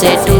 से टू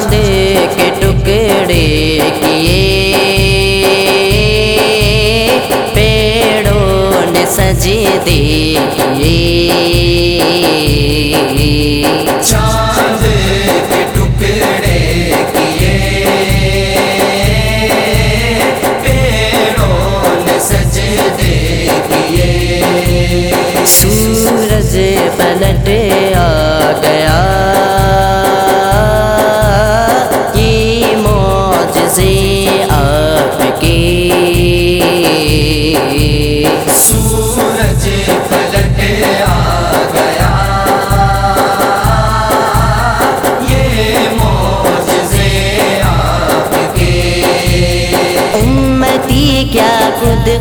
যেতে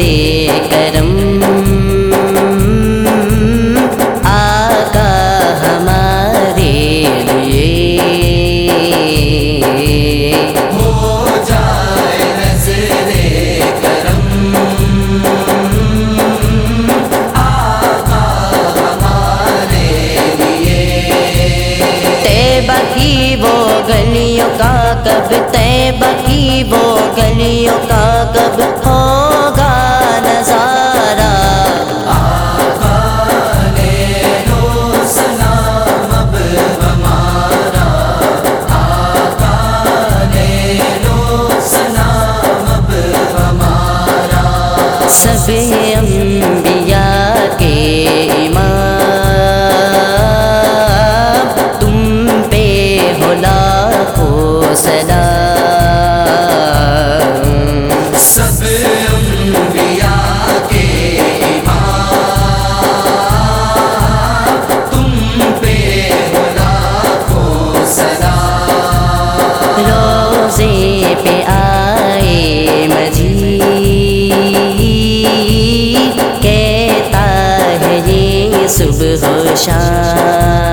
से करम आका हमारे हो जाए नजरे करम आका हमारे लिए। तैबा की वो गलियों का कब तैबा की वो गलियों Từ bây.